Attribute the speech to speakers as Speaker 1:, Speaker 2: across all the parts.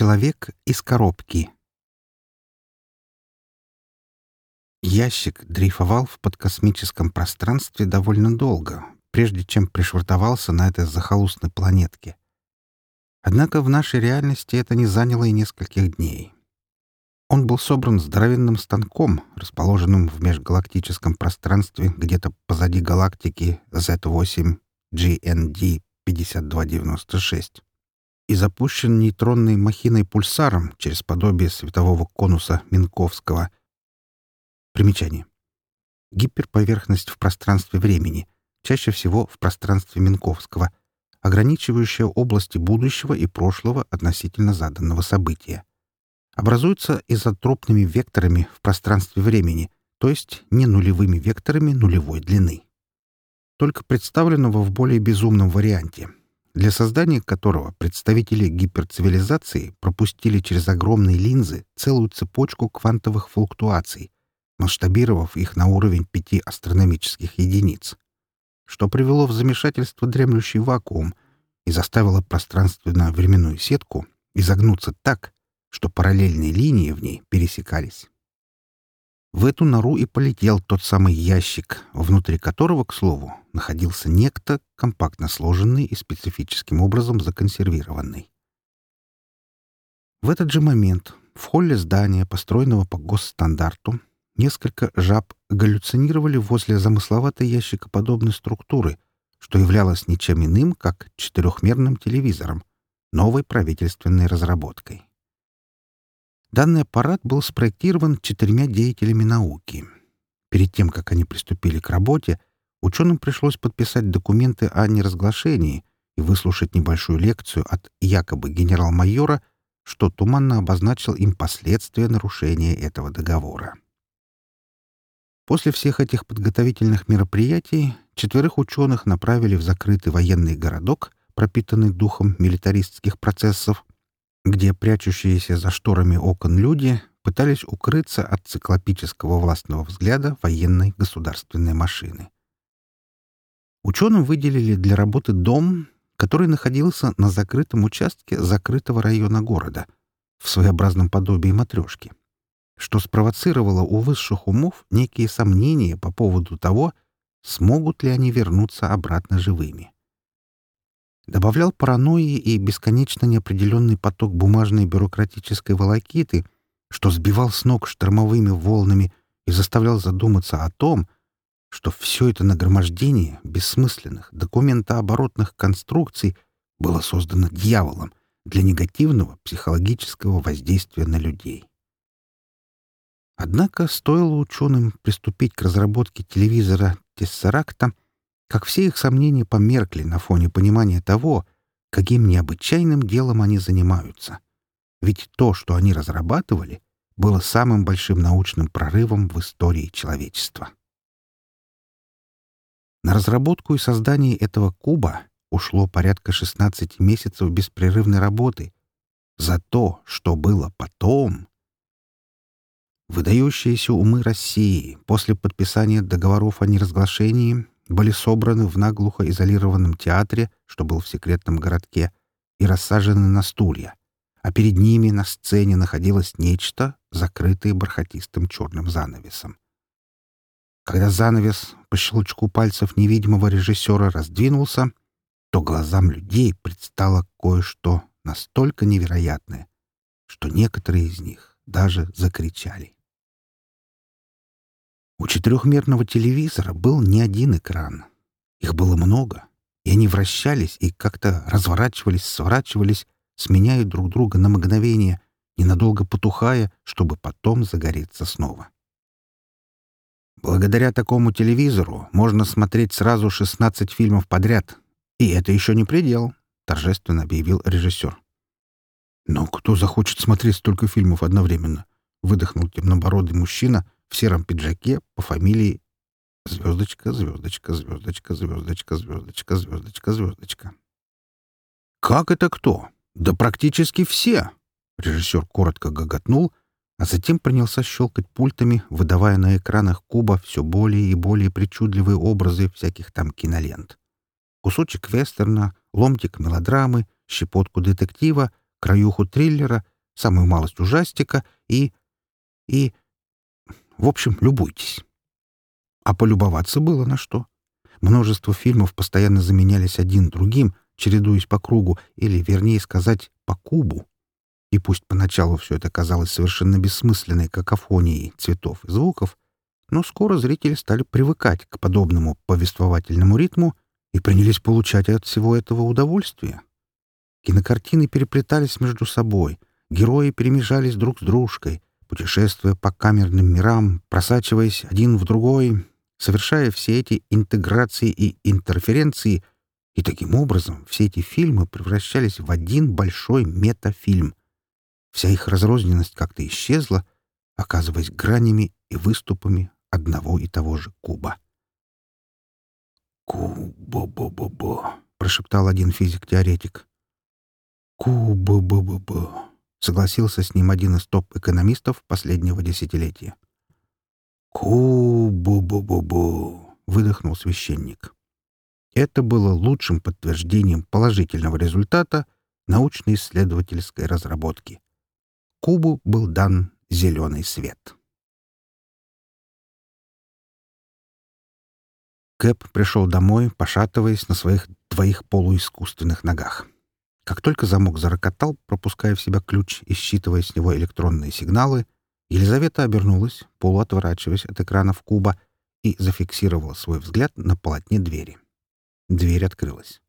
Speaker 1: Человек из коробки. Ящик дрейфовал в подкосмическом пространстве довольно долго, прежде чем пришвартовался на этой захолустной планетке. Однако в нашей реальности это не заняло и нескольких дней. Он был собран здоровенным станком, расположенным в межгалактическом пространстве где-то позади галактики Z8 GND 5296 и запущен нейтронной махиной-пульсаром через подобие светового конуса Минковского. Примечание. Гиперповерхность в пространстве времени, чаще всего в пространстве Минковского, ограничивающая области будущего и прошлого относительно заданного события образуются изотропными векторами в пространстве времени, то есть не нулевыми векторами нулевой длины. Только представленного в более безумном варианте, для создания которого представители гиперцивилизации пропустили через огромные линзы целую цепочку квантовых флуктуаций, масштабировав их на уровень пяти астрономических единиц, что привело в замешательство дремлющий вакуум и заставило пространственно-временную сетку изогнуться так, что параллельные линии в ней пересекались. В эту нору и полетел тот самый ящик, внутри которого, к слову, находился некто, компактно сложенный и специфическим образом законсервированный. В этот же момент в холле здания, построенного по госстандарту, несколько жаб галлюцинировали возле замысловатой ящикоподобной структуры, что являлось ничем иным, как четырехмерным телевизором, новой правительственной разработкой. Данный аппарат был спроектирован четырьмя деятелями науки. Перед тем, как они приступили к работе, ученым пришлось подписать документы о неразглашении и выслушать небольшую лекцию от якобы генерал-майора, что туманно обозначил им последствия нарушения этого договора. После всех этих подготовительных мероприятий четверых ученых направили в закрытый военный городок, пропитанный духом милитаристских процессов, где прячущиеся за шторами окон люди пытались укрыться от циклопического властного взгляда военной государственной машины. Ученым выделили для работы дом, который находился на закрытом участке закрытого района города, в своеобразном подобии матрешки, что спровоцировало у высших умов некие сомнения по поводу того, смогут ли они вернуться обратно живыми добавлял паранойи и бесконечно неопределенный поток бумажной бюрократической волокиты, что сбивал с ног штормовыми волнами и заставлял задуматься о том, что все это нагромождение бессмысленных документооборотных конструкций было создано дьяволом для негативного психологического воздействия на людей. Однако стоило ученым приступить к разработке телевизора Тессеракта, как все их сомнения померкли на фоне понимания того, каким необычайным делом они занимаются. Ведь то, что они разрабатывали, было самым большим научным прорывом в истории человечества. На разработку и создание этого куба ушло порядка 16 месяцев беспрерывной работы. За то, что было потом... Выдающиеся умы России после подписания договоров о неразглашении были собраны в наглухо изолированном театре, что был в секретном городке, и рассажены на стулья, а перед ними на сцене находилось нечто, закрытое бархатистым черным занавесом. Когда занавес по щелчку пальцев невидимого режиссера раздвинулся, то глазам людей предстало кое-что настолько невероятное, что некоторые из них даже закричали. У четырехмерного телевизора был не один экран. Их было много, и они вращались и как-то разворачивались, сворачивались, сменяя друг друга на мгновение, ненадолго потухая, чтобы потом загореться снова. Благодаря такому телевизору можно смотреть сразу 16 фильмов подряд. И это еще не предел, — торжественно объявил режиссер. «Но кто захочет смотреть столько фильмов одновременно?» — выдохнул темнобородый мужчина — в сером пиджаке по фамилии звездочка, звездочка, звездочка, звездочка, звездочка, звездочка, звездочка. «Как это кто? Да практически все!» Режиссер коротко гоготнул, а затем принялся щелкать пультами, выдавая на экранах куба все более и более причудливые образы всяких там кинолент. Кусочек вестерна, ломтик мелодрамы, щепотку детектива, краюху триллера самую малость ужастика и... и... В общем, любуйтесь. А полюбоваться было на что. Множество фильмов постоянно заменялись один другим, чередуясь по кругу, или, вернее сказать, по кубу. И пусть поначалу все это казалось совершенно бессмысленной какофонией цветов и звуков, но скоро зрители стали привыкать к подобному повествовательному ритму и принялись получать от всего этого удовольствие. Кинокартины переплетались между собой, герои перемежались друг с дружкой, путешествуя по камерным мирам, просачиваясь один в другой, совершая все эти интеграции и интерференции, и таким образом все эти фильмы превращались в один большой метафильм. Вся их разрозненность как-то исчезла, оказываясь гранями и выступами одного и того же куба. «Ку-бо-бо-бо-бо», — прошептал один физик-теоретик. «Ку-бо-бо-бо-бо», — согласился с ним один из топ-экономистов последнего десятилетия. «Ку-бо-бо-бо-бо», — выдохнул священник. Это было лучшим подтверждением положительного результата научно-исследовательской разработки. Кубу был дан зеленый свет. Кэп пришел домой, пошатываясь на своих двоих полуискусственных ногах. Как только замок зарокотал, пропуская в себя ключ и считывая с него электронные сигналы, Елизавета обернулась, полуотворачиваясь от экранов куба, и зафиксировала свой взгляд на полотне двери. Дверь открылась.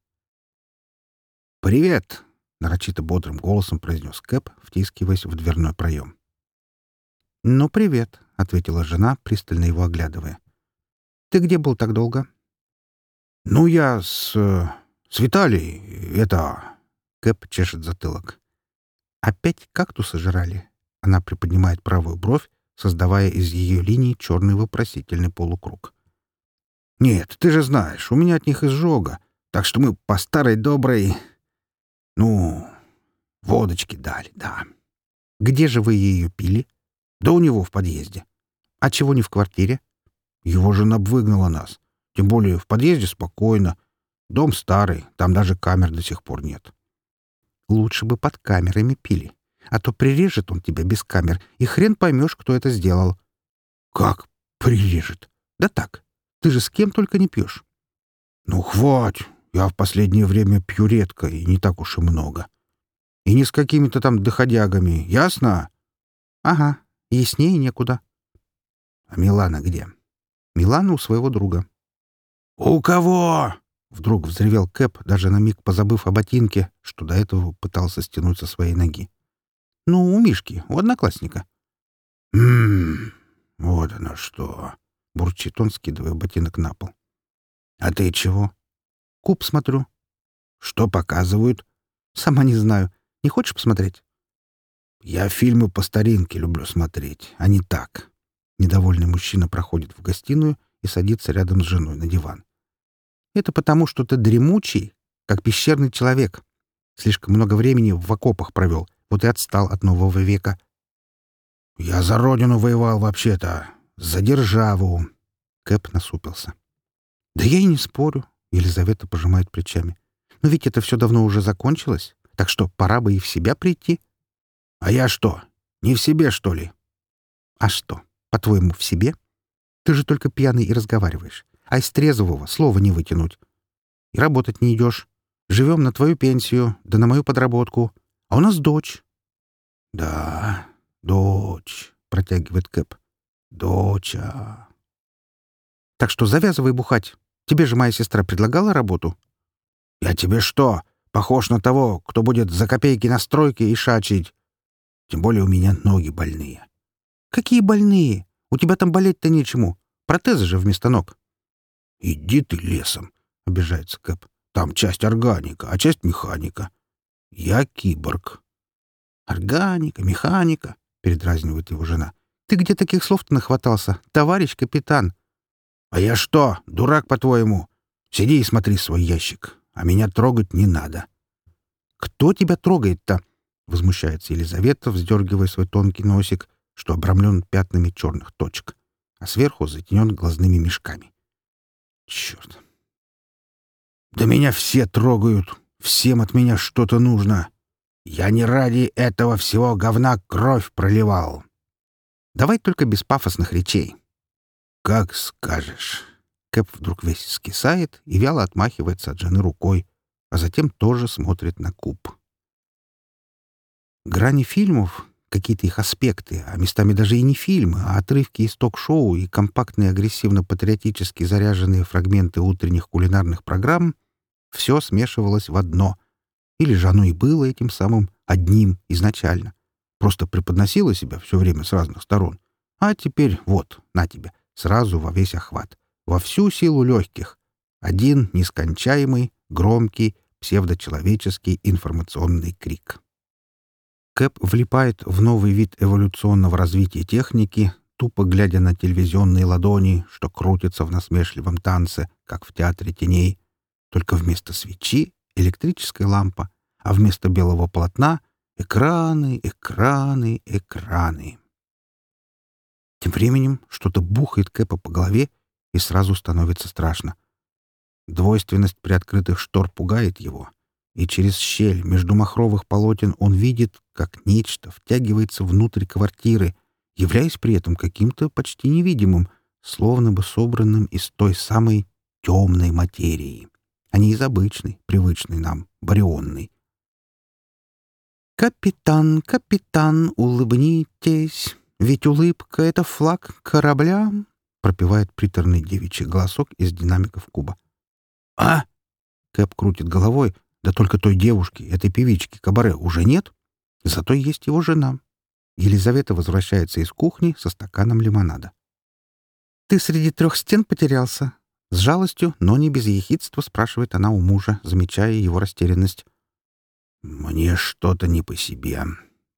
Speaker 1: «Привет!» — нарочито бодрым голосом произнес Кэп, втискиваясь в дверной проем. «Ну, привет», — ответила жена, пристально его оглядывая. Ты где был так долго? — Ну, я с... с Виталией. Это... Кэп чешет затылок. — Опять кактусы жрали? Она приподнимает правую бровь, создавая из ее линии черный вопросительный полукруг. — Нет, ты же знаешь, у меня от них изжога, так что мы по старой доброй... Ну, водочки дали, да. — Где же вы ее пили? — Да у него в подъезде. — А чего не в квартире? — его жена выгнала нас. Тем более в подъезде спокойно. Дом старый, там даже камер до сих пор нет. Лучше бы под камерами пили. А то прирежет он тебя без камер, и хрен поймешь, кто это сделал. Как прирежет? Да так. Ты же с кем только не пьешь. Ну, хватит. Я в последнее время пью редко и не так уж и много. И не с какими-то там доходягами, ясно? Ага, яснее некуда. А Милана где? Милана у своего друга. «У кого?» — вдруг взревел Кэп, даже на миг позабыв о ботинке, что до этого пытался стянуть со своей ноги. «Ну, у Мишки, у одноклассника». «Ммм, вот оно что!» — бурчит он, скидывая ботинок на пол. «А ты чего?» «Куб смотрю». «Что показывают?» «Сама не знаю. Не хочешь посмотреть?» «Я фильмы по старинке люблю смотреть, а не так. Недовольный мужчина проходит в гостиную и садится рядом с женой на диван. «Это потому, что ты дремучий, как пещерный человек. Слишком много времени в окопах провел, вот и отстал от нового века». «Я за родину воевал вообще-то. За державу». Кэп насупился. «Да я и не спорю», — Елизавета пожимает плечами. «Но ведь это все давно уже закончилось, так что пора бы и в себя прийти». «А я что, не в себе, что ли?» «А что?» По-твоему, в себе? Ты же только пьяный и разговариваешь. А из трезвого слова не вытянуть. И работать не идешь. Живем на твою пенсию, да на мою подработку. А у нас дочь. — Да, дочь, — протягивает Кэп. — Доча. — Так что завязывай бухать. Тебе же моя сестра предлагала работу. — Я тебе что, похож на того, кто будет за копейки на стройке и шачить? Тем более у меня ноги больные. «Какие больные? У тебя там болеть-то нечему. Протезы же вместо ног». «Иди ты лесом», — обижается Кэп. «Там часть органика, а часть механика. Я киборг». «Органика, механика», — передразнивает его жена. «Ты где таких слов-то нахватался, товарищ капитан?» «А я что, дурак, по-твоему? Сиди и смотри свой ящик, а меня трогать не надо». «Кто тебя трогает-то?» — возмущается Елизавета, вздергивая свой тонкий носик — что обрамлен пятнами черных точек, а сверху затенен глазными мешками. Черт! Да меня все трогают, всем от меня что-то нужно. Я не ради этого всего говна кровь проливал. Давай только без пафосных речей. Как скажешь. Кэп вдруг весь скисает и вяло отмахивается от жены рукой, а затем тоже смотрит на куб. Грани фильмов, какие-то их аспекты, а местами даже и не фильмы, а отрывки из ток-шоу и компактные агрессивно-патриотически заряженные фрагменты утренних кулинарных программ — все смешивалось в одно. Или же оно и было этим самым одним изначально. Просто преподносило себя все время с разных сторон. А теперь вот, на тебе, сразу во весь охват, во всю силу легких. Один нескончаемый, громкий, псевдочеловеческий информационный крик. Кэп влипает в новый вид эволюционного развития техники, тупо глядя на телевизионные ладони, что крутятся в насмешливом танце, как в театре теней. Только вместо свечи — электрическая лампа, а вместо белого полотна — экраны, экраны, экраны. Тем временем что-то бухает Кэпа по голове, и сразу становится страшно. Двойственность приоткрытых штор пугает его — и через щель между махровых полотен он видит, как нечто втягивается внутрь квартиры, являясь при этом каким-то почти невидимым, словно бы собранным из той самой темной материи, а не из обычной, привычной нам, барионной. «Капитан, капитан, улыбнитесь, ведь улыбка — это флаг корабля», — пропевает приторный девичий голосок из динамиков куба. «А?» — Кэп крутит головой, да только той девушки, этой певички Кабаре, уже нет. Зато есть его жена. Елизавета возвращается из кухни со стаканом лимонада. «Ты среди трех стен потерялся?» С жалостью, но не без ехидства спрашивает она у мужа, замечая его растерянность. «Мне что-то не по себе».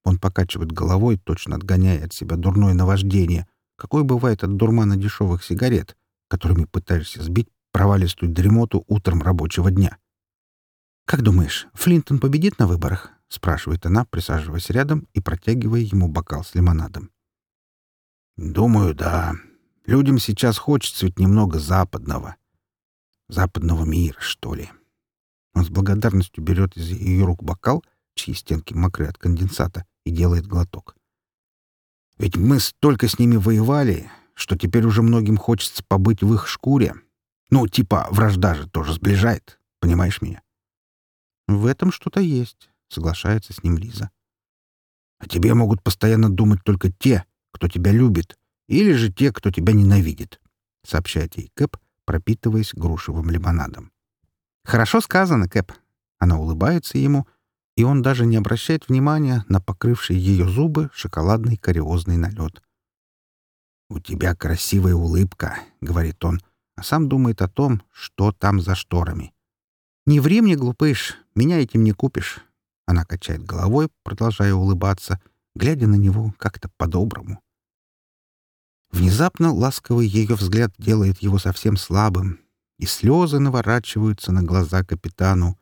Speaker 1: Он покачивает головой, точно отгоняя от себя дурное наваждение, какое бывает от дурмана дешевых сигарет, которыми пытаешься сбить провалистую дремоту утром рабочего дня. «Как думаешь, Флинтон победит на выборах?» — спрашивает она, присаживаясь рядом и протягивая ему бокал с лимонадом. «Думаю, да. Людям сейчас хочется ведь немного западного. Западного мира, что ли». Он с благодарностью берет из ее рук бокал, чьи стенки мокры от конденсата, и делает глоток. «Ведь мы столько с ними воевали, что теперь уже многим хочется побыть в их шкуре. Ну, типа, вражда же тоже сближает, понимаешь меня?» «В этом что-то есть», — соглашается с ним Лиза. «А тебе могут постоянно думать только те, кто тебя любит, или же те, кто тебя ненавидит», — сообщает ей Кэп, пропитываясь грушевым лимонадом. «Хорошо сказано, Кэп». Она улыбается ему, и он даже не обращает внимания на покрывший ее зубы шоколадный кариозный налет. «У тебя красивая улыбка», — говорит он, а сам думает о том, что там за шторами. «Не ври мне, глупыш, меня этим не купишь». Она качает головой, продолжая улыбаться, глядя на него как-то по-доброму. Внезапно ласковый ее взгляд делает его совсем слабым, и слезы наворачиваются на глаза капитану.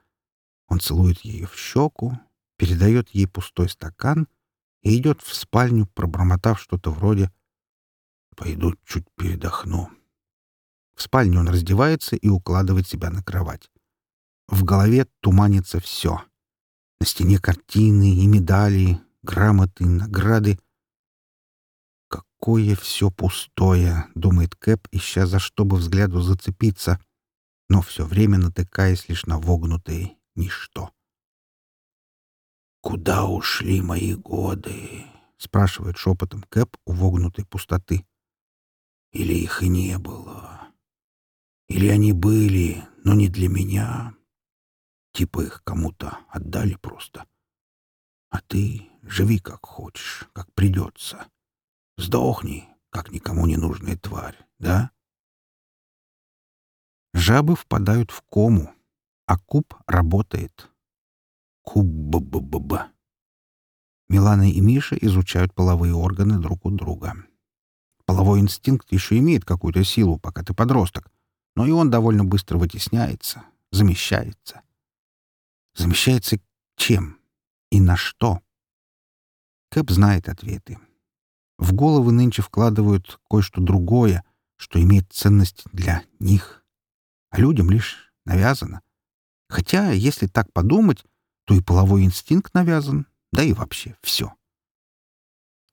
Speaker 1: Он целует ее в щеку, передает ей пустой стакан и идет в спальню, пробормотав что-то вроде «Пойду чуть передохну». В спальне он раздевается и укладывает себя на кровать. В голове туманится все. На стене картины и медали, грамоты, награды. «Какое все пустое!» — думает Кэп, ища за что бы взгляду зацепиться, но все время натыкаясь лишь на вогнутые ничто. «Куда ушли мои годы?» — спрашивает шепотом Кэп у вогнутой пустоты. «Или их и не было? Или они были, но не для меня?» Типа их кому-то отдали просто. А ты живи как хочешь, как придется. Сдохни, как никому не нужная тварь, да? Жабы впадают в кому, а куб работает. Куб-б-б-б. Милана и Миша изучают половые органы друг у друга. Половой инстинкт еще имеет какую-то силу, пока ты подросток, но и он довольно быстро вытесняется, замещается. Замещается чем и на что? Кэп знает ответы. В головы нынче вкладывают кое-что другое, что имеет ценность для них, а людям лишь навязано. Хотя, если так подумать, то и половой инстинкт навязан, да и вообще все.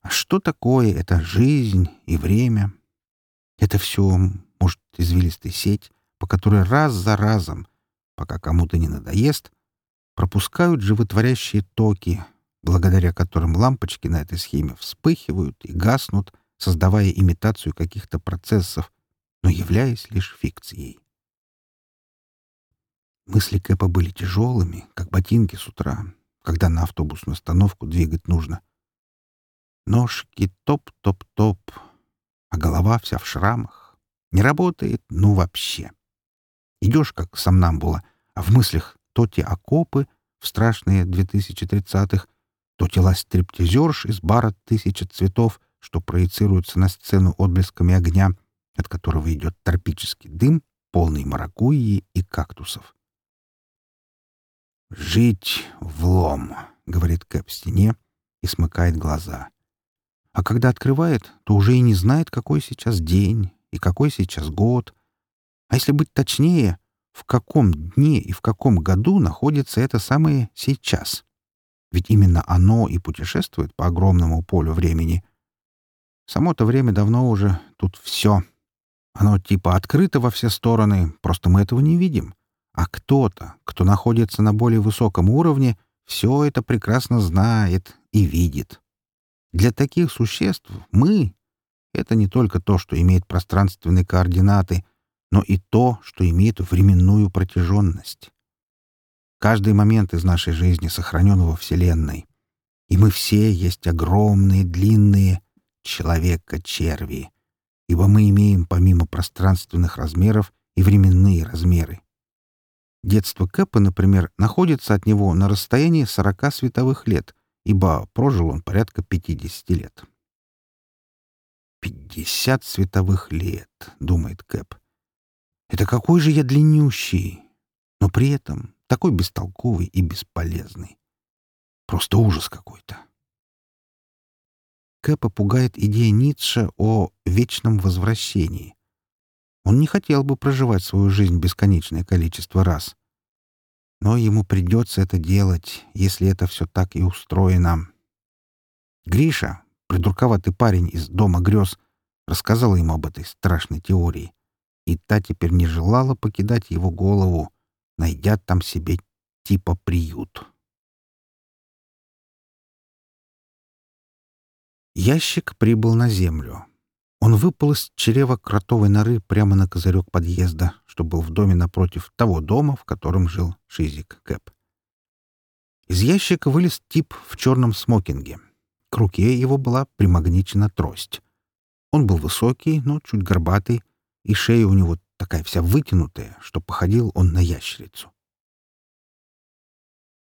Speaker 1: А что такое эта жизнь и время? Это все, может, извилистая сеть, по которой раз за разом, пока кому-то не надоест, пропускают животворящие токи, благодаря которым лампочки на этой схеме вспыхивают и гаснут, создавая имитацию каких-то процессов, но являясь лишь фикцией. Мысли Кэпа были тяжелыми, как ботинки с утра, когда на автобусную остановку двигать нужно. Ножки топ-топ-топ, а голова вся в шрамах. Не работает, ну вообще. Идешь, как сомнамбула, а в мыслях то те окопы в страшные 2030-х, то тела стриптизерш из бара «Тысяча цветов», что проецируются на сцену отблесками огня, от которого идет тропический дым, полный маракуйи и кактусов. «Жить в лом», — говорит Кэп стене и смыкает глаза. А когда открывает, то уже и не знает, какой сейчас день и какой сейчас год. А если быть точнее, в каком дне и в каком году находится это самое «сейчас». Ведь именно оно и путешествует по огромному полю времени. Само-то время давно уже тут все. Оно типа открыто во все стороны, просто мы этого не видим. А кто-то, кто находится на более высоком уровне, все это прекрасно знает и видит. Для таких существ мы — это не только то, что имеет пространственные координаты, но и то, что имеет временную протяженность. Каждый момент из нашей жизни сохранен во Вселенной. И мы все есть огромные, длинные человека-черви, ибо мы имеем помимо пространственных размеров и временные размеры. Детство Кэпа, например, находится от него на расстоянии 40 световых лет, ибо прожил он порядка 50 лет. «Пятьдесят световых лет», — думает Кэп. «Это какой же я длиннющий, но при этом такой бестолковый и бесполезный. Просто ужас какой-то». Кэпа пугает идея Ницше о вечном возвращении. Он не хотел бы проживать свою жизнь бесконечное количество раз. Но ему придется это делать, если это все так и устроено. Гриша, придурковатый парень из «Дома грез», рассказал ему об этой страшной теории. И та теперь не желала покидать его голову, найдя там себе типа приют. Ящик прибыл на землю. Он выпал из чрева кротовой норы прямо на козырек подъезда, что был в доме напротив того дома, в котором жил Шизик Кэп. Из ящика вылез тип в черном смокинге. К руке его была примагничена трость. Он был высокий, но чуть горбатый, и шея у него такая вся вытянутая, что походил он на ящерицу.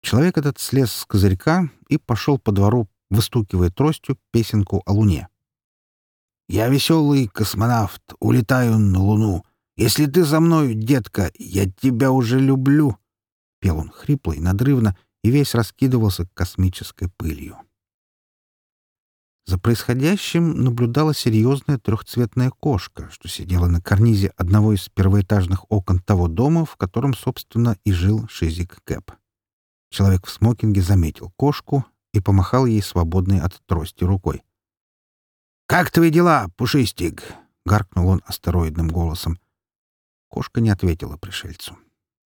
Speaker 1: Человек этот слез с козырька и пошел по двору, выстукивая тростью песенку о луне. Я веселый космонавт, улетаю на Луну. Если ты за мною, детка, я тебя уже люблю. Пел он хрипло и надрывно, и весь раскидывался космической пылью. За происходящим наблюдала серьезная трехцветная кошка, что сидела на карнизе одного из первоэтажных окон того дома, в котором, собственно, и жил Шизик Кэп. Человек в смокинге заметил кошку и помахал ей свободной от трости рукой. «Как твои дела, Пушистик?» — гаркнул он астероидным голосом. Кошка не ответила пришельцу.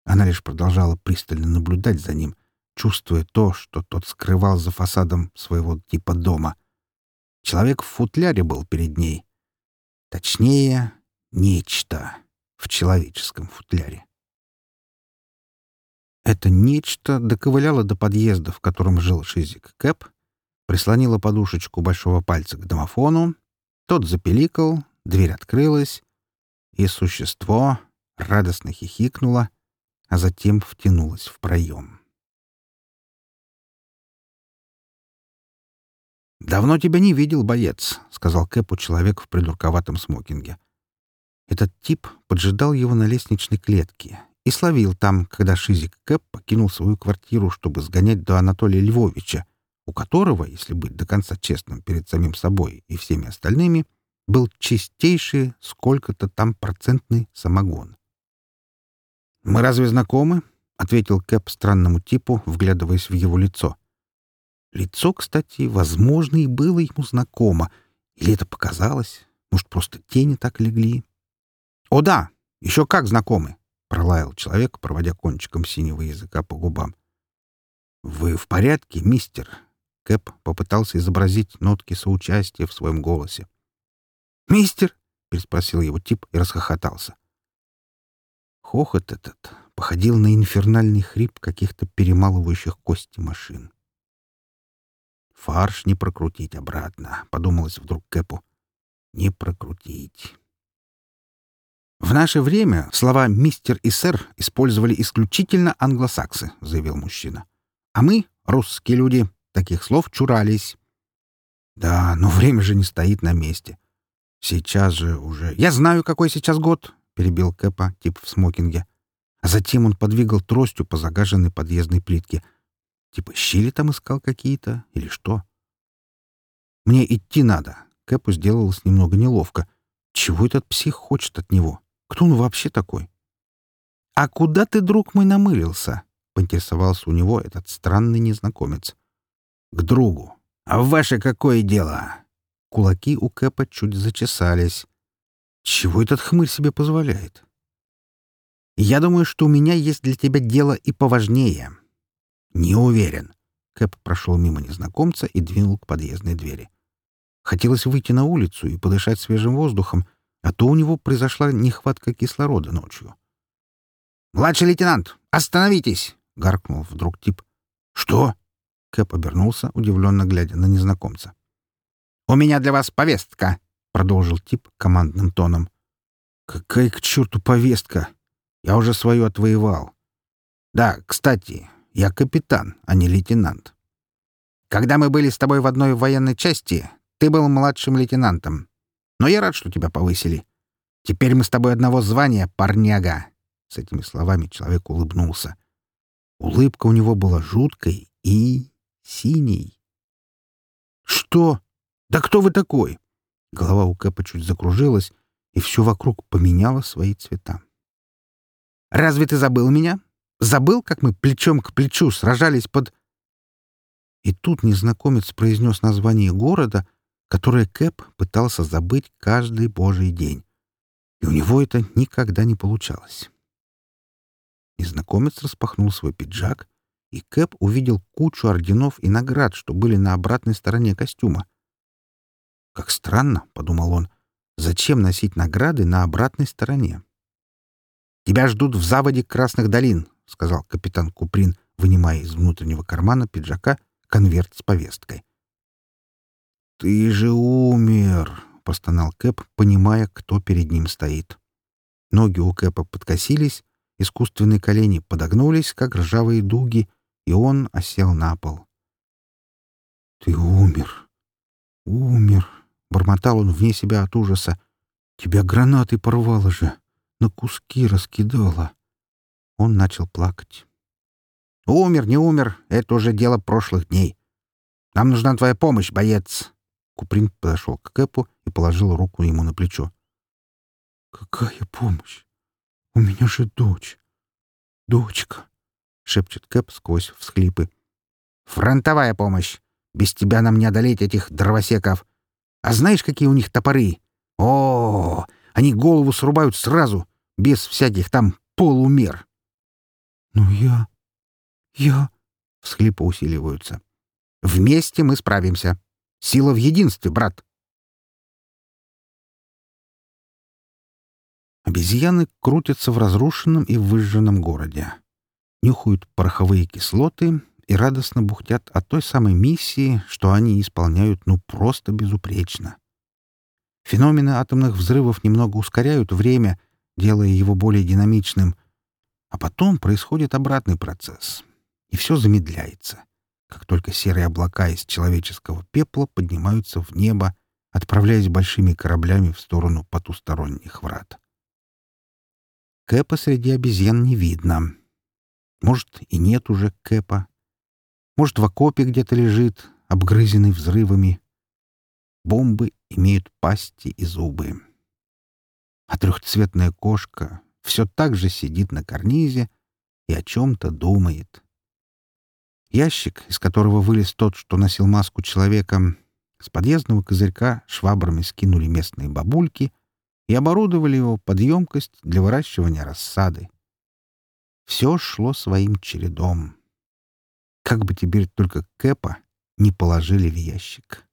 Speaker 1: Она лишь продолжала пристально наблюдать за ним, чувствуя то, что тот скрывал за фасадом своего типа дома. Человек в футляре был перед ней. Точнее, нечто в человеческом футляре. Это нечто доковыляло до подъезда, в котором жил Шизик Кэп, прислонила подушечку большого пальца к домофону, тот запеликал, дверь открылась, и существо радостно хихикнуло, а затем втянулось в проем. «Давно тебя не видел, боец», — сказал Кэпу человек в придурковатом смокинге. Этот тип поджидал его на лестничной клетке и словил там, когда Шизик Кэп покинул свою квартиру, чтобы сгонять до Анатолия Львовича, у которого, если быть до конца честным перед самим собой и всеми остальными, был чистейший сколько-то там процентный самогон. «Мы разве знакомы?» — ответил Кэп странному типу, вглядываясь в его лицо. Лицо, кстати, возможно, и было ему знакомо. Или это показалось? Может, просто тени так легли? — О да, еще как знакомы! — пролаял человек, проводя кончиком синего языка по губам. — Вы в порядке, мистер? Кэп попытался изобразить нотки соучастия в своем голосе. «Мистер!» — переспросил его тип и расхохотался. Хохот этот походил на инфернальный хрип каких-то перемалывающих кости машин. «Фарш не прокрутить обратно», — подумалось вдруг Кэпу. «Не прокрутить». «В наше время слова «мистер» и «сэр» использовали исключительно англосаксы», — заявил мужчина. «А мы, русские люди, таких слов чурались». «Да, но время же не стоит на месте. Сейчас же уже... Я знаю, какой сейчас год», — перебил Кэпа, тип в смокинге. А затем он подвигал тростью по загаженной подъездной плитке — Типа щели там искал какие-то или что? Мне идти надо. Кэпу сделалось немного неловко. Чего этот псих хочет от него? Кто он вообще такой? «А куда ты, друг мой, намылился?» — поинтересовался у него этот странный незнакомец. «К другу. А ваше какое дело?» Кулаки у Кэпа чуть зачесались. «Чего этот хмырь себе позволяет?» «Я думаю, что у меня есть для тебя дело и поважнее. «Не уверен». Кэп прошел мимо незнакомца и двинул к подъездной двери. Хотелось выйти на улицу и подышать свежим воздухом, а то у него произошла нехватка кислорода ночью. «Младший лейтенант, остановитесь!» — гаркнул вдруг тип. «Что?» — Кэп обернулся, удивленно глядя на незнакомца. «У меня для вас повестка!» — продолжил тип командным тоном. «Какая к черту повестка? Я уже свою отвоевал. Да, кстати, я капитан, а не лейтенант. Когда мы были с тобой в одной военной части, ты был младшим лейтенантом. Но я рад, что тебя повысили. Теперь мы с тобой одного звания, парняга. С этими словами человек улыбнулся. Улыбка у него была жуткой и синей. «Что? Да кто вы такой?» Голова у Кэпа чуть закружилась, и все вокруг поменяло свои цвета. «Разве ты забыл меня?» Забыл, как мы плечом к плечу сражались под...» И тут незнакомец произнес название города, которое Кэп пытался забыть каждый божий день. И у него это никогда не получалось. Незнакомец распахнул свой пиджак, и Кэп увидел кучу орденов и наград, что были на обратной стороне костюма. «Как странно», — подумал он, — «зачем носить награды на обратной стороне?» «Тебя ждут в заводе Красных долин», — сказал капитан Куприн, вынимая из внутреннего кармана пиджака конверт с повесткой. «Ты же умер!» — простонал Кэп, понимая, кто перед ним стоит. Ноги у Кэпа подкосились, искусственные колени подогнулись, как ржавые дуги, и он осел на пол. «Ты умер! Умер!» — бормотал он вне себя от ужаса. «Тебя гранатой порвало же! На куски раскидало!» Он начал плакать. «Умер, не умер, это уже дело прошлых дней. Нам нужна твоя помощь, боец!» Куприн подошел к Кэпу и положил руку ему на плечо. «Какая помощь? У меня же дочь. Дочка!» — шепчет Кэп сквозь всхлипы. «Фронтовая помощь! Без тебя нам не одолеть этих дровосеков. А знаешь, какие у них топоры? О, они голову срубают сразу, без всяких там полумер!» «Ну я... я...» — всхлипы усиливаются. «Вместе мы справимся. Сила в единстве, брат!» Обезьяны крутятся в разрушенном и выжженном городе. Нюхают пороховые кислоты и радостно бухтят о той самой миссии, что они исполняют ну просто безупречно. Феномены атомных взрывов немного ускоряют время, делая его более динамичным, а потом происходит обратный процесс, и все замедляется, как только серые облака из человеческого пепла поднимаются в небо, отправляясь большими кораблями в сторону потусторонних врат. Кэпа среди обезьян не видно. Может, и нет уже Кэпа. Может, в окопе где-то лежит, обгрызенный взрывами. Бомбы имеют пасти и зубы. А трехцветная кошка все так же сидит на карнизе, и о чем-то думает. Ящик, из которого вылез тот, что носил маску человека, с подъездного козырька швабрами скинули местные бабульки и оборудовали его под емкость для выращивания рассады. Все шло своим чередом. Как бы теперь только Кэпа не положили в ящик.